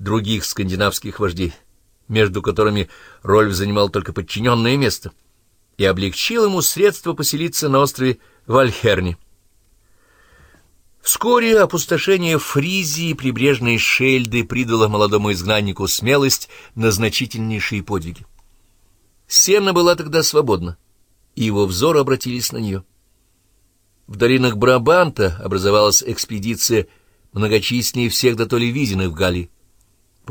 других скандинавских вождей, между которыми Рольф занимал только подчиненное место, и облегчил ему средства поселиться на острове Вальхерни. Вскоре опустошение Фризии прибрежной Шельды придало молодому изгнаннику смелость на значительнейшие подвиги. Сена была тогда свободна, и его взоры обратились на нее. В долинах Брабанта образовалась экспедиция, многочисленнее всех до то ли виденных в Галлии.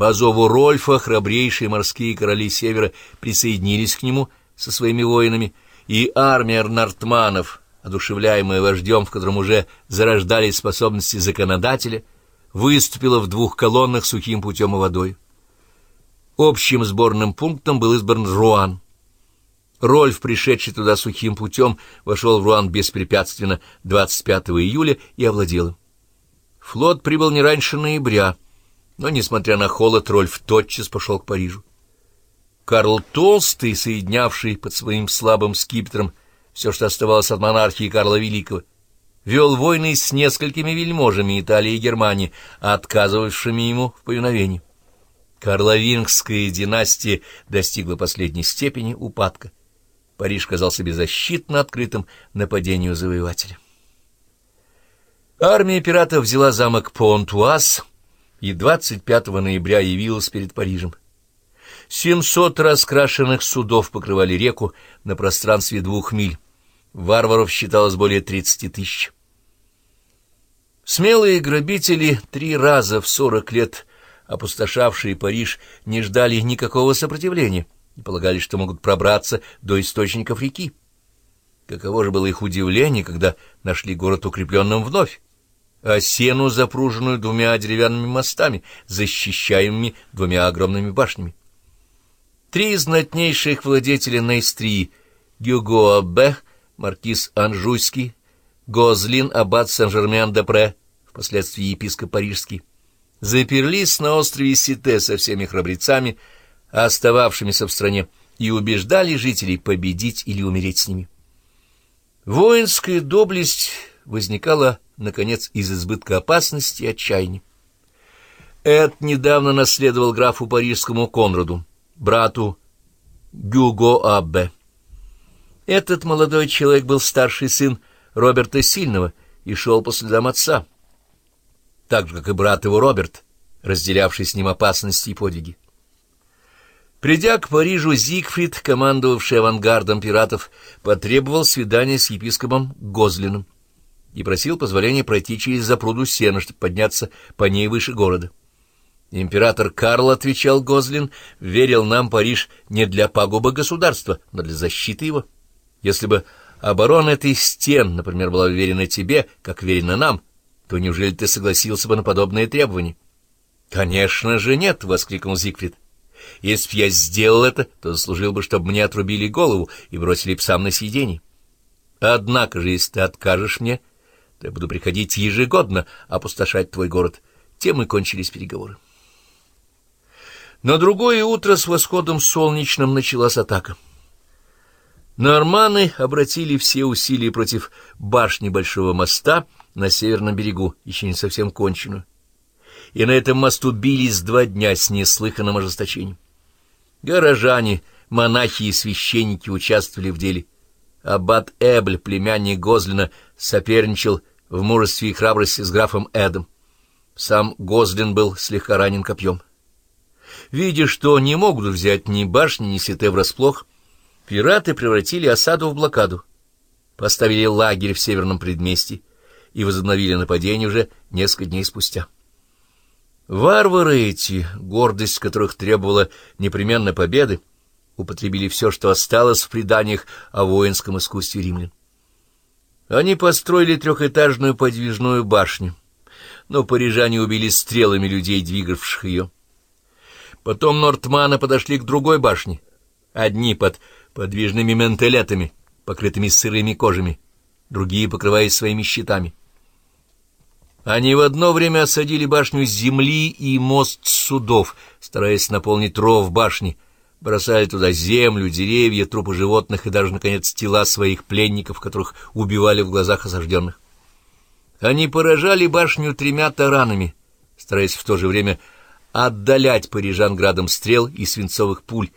По зову Рольфа храбрейшие морские короли Севера присоединились к нему со своими воинами, и армия Нартманов, одушевляемая вождем, в котором уже зарождались способности законодателя, выступила в двух колоннах сухим путем и водой. Общим сборным пунктом был избран Руан. Рольф, пришедший туда сухим путем, вошел в Руан беспрепятственно 25 июля и овладел им. Флот прибыл не раньше ноября, но, несмотря на холод, Рольф тотчас пошел к Парижу. Карл Толстый, соединявший под своим слабым скипетром все, что оставалось от монархии Карла Великого, вел войны с несколькими вельможами Италии и Германии, отказывавшими ему в повиновении. Карловингская династия достигла последней степени упадка. Париж казался беззащитно открытым нападению завоевателя. Армия пиратов взяла замок Понтуаз и 25 ноября явилась перед Парижем. 700 раскрашенных судов покрывали реку на пространстве двух миль. Варваров считалось более 30 тысяч. Смелые грабители, три раза в сорок лет опустошавшие Париж, не ждали никакого сопротивления и полагали, что могут пробраться до источников реки. Каково же было их удивление, когда нашли город укрепленным вновь, а сену, запруженную двумя деревянными мостами, защищаемыми двумя огромными башнями. Три знатнейших владетеля Нейстрии — Гюго Б, маркиз Анжуйский, Гозлин, аббат Сен-Жермен-де-Пре, впоследствии епископ Парижский, заперлись на острове Сите со всеми храбрецами, остававшимися в стране, и убеждали жителей победить или умереть с ними. Воинская доблесть возникала, наконец, из избытка опасности и отчаяния. Эд недавно наследовал графу парижскому Конраду брату Гюго Аббе. Этот молодой человек был старший сын Роберта Сильного и шел по следам отца, так же, как и брат его Роберт, разделявший с ним опасности и подвиги. Придя к Парижу, Зигфрид, командовавший авангардом пиратов, потребовал свидания с епископом Гозлиным и просил позволения пройти через запруду сена, чтобы подняться по ней выше города. Император Карл, — отвечал Гозлин, — верил нам Париж не для пагубы государства, но для защиты его. Если бы оборона этой стен, например, была уверена тебе, как верена нам, то неужели ты согласился бы на подобные требования? — Конечно же нет, — воскликнул Зигфрид. — Если б я сделал это, то заслужил бы, чтобы мне отрубили голову и бросили псам на съедение. Однако же, если ты откажешь мне, то я буду приходить ежегодно опустошать твой город. Тем и кончились переговоры. На другое утро с восходом солнечным началась атака. Норманы обратили все усилия против башни Большого моста на северном берегу, еще не совсем конченую. И на этом мосту бились два дня с неслыханным ожесточением. Горожане, монахи и священники участвовали в деле. Аббат Эбль, племянник Гозлина, соперничал в мужестве и храбрости с графом Эдом. Сам Гозлин был слегка ранен копьем. Видя, что не могут взять ни башни, ни сете врасплох, пираты превратили осаду в блокаду, поставили лагерь в северном предместье и возобновили нападение уже несколько дней спустя. Варвары эти, гордость которых требовала непременной победы, употребили все, что осталось в преданиях о воинском искусстве римлян. Они построили трехэтажную подвижную башню, но парижане убили стрелами людей, двигавших ее. Потом Нортманы подошли к другой башне, одни под подвижными ментелетами, покрытыми сырыми кожами, другие покрываясь своими щитами. Они в одно время осадили башню земли и мост судов, стараясь наполнить ров башни, бросали туда землю, деревья, трупы животных и даже, наконец, тела своих пленников, которых убивали в глазах осажденных. Они поражали башню тремя таранами, стараясь в то же время отдалять парижан градом стрел и свинцовых пуль,